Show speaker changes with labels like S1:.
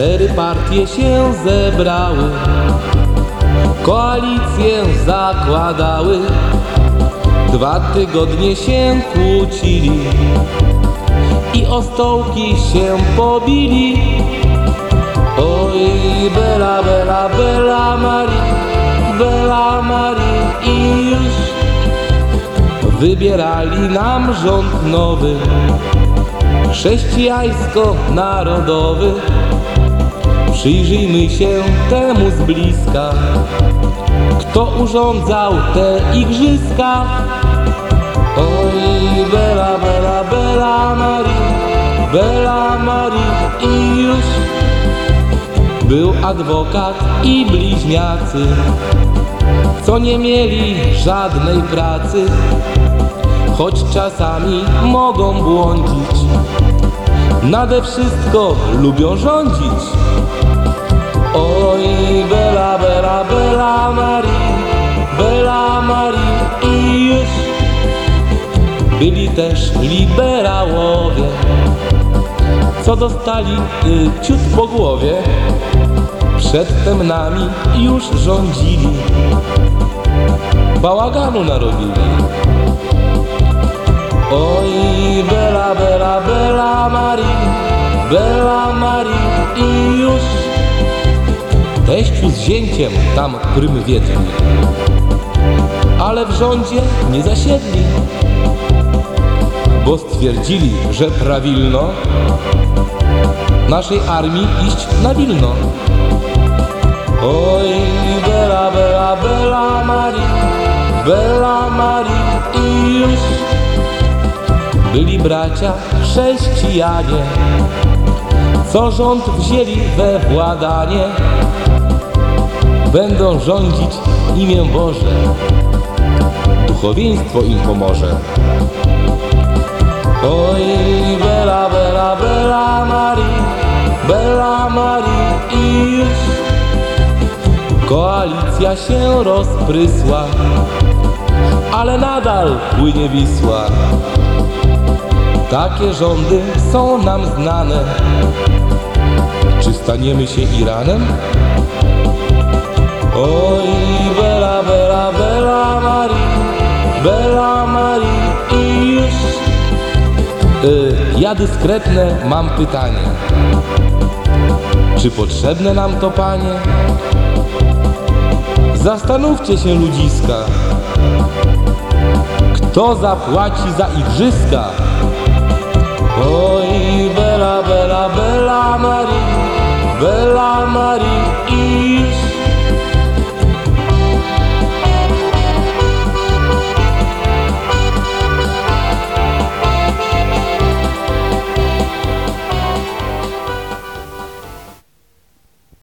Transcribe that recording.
S1: Cztery partie się zebrały, koalicję zakładały. Dwa tygodnie się kłócili i o stołki się pobili. Oj, Bela, Bela, Bela Marii, Bela Marii i już wybierali nam rząd nowy, chrześcijańsko-narodowy. Przyjrzyjmy się temu z bliska, kto urządzał te igrzyska. Oj, Bela, Bela, Bela Marii, Bela Marii i już był adwokat i bliźniacy, co nie mieli żadnej pracy, choć czasami mogą błądzić. Nade wszystko lubią rządzić. Oj, Bela, Bela, Bela Marii, Bela Marii i już byli też liberałowie, co dostali y, ciut po głowie. Przedtem nami już rządzili, bałaganu narobili. Oj, Bela, Bela, Bela Marii, Bela Marii i już Teściu z zięciem tam prym wiedli, ale w rządzie nie zasiedli, bo stwierdzili, że prawilno naszej armii iść na Wilno. Oj, Bela, Bela, Bela Marii, Bela Marii i już byli bracia chrześcijanie, co rząd wzięli we władanie. Będą rządzić imię Boże, duchowieństwo im pomoże. Oj, Bela, Bela, Bela Marii, Bela Marii i już koalicja się rozprysła, ale nadal płynie Wisła. Takie rządy są nam znane. Czy staniemy się Iranem? Ja dyskretne mam pytanie. Czy potrzebne nam to, panie? Zastanówcie się, ludziska. Kto zapłaci za igrzyska? Oj,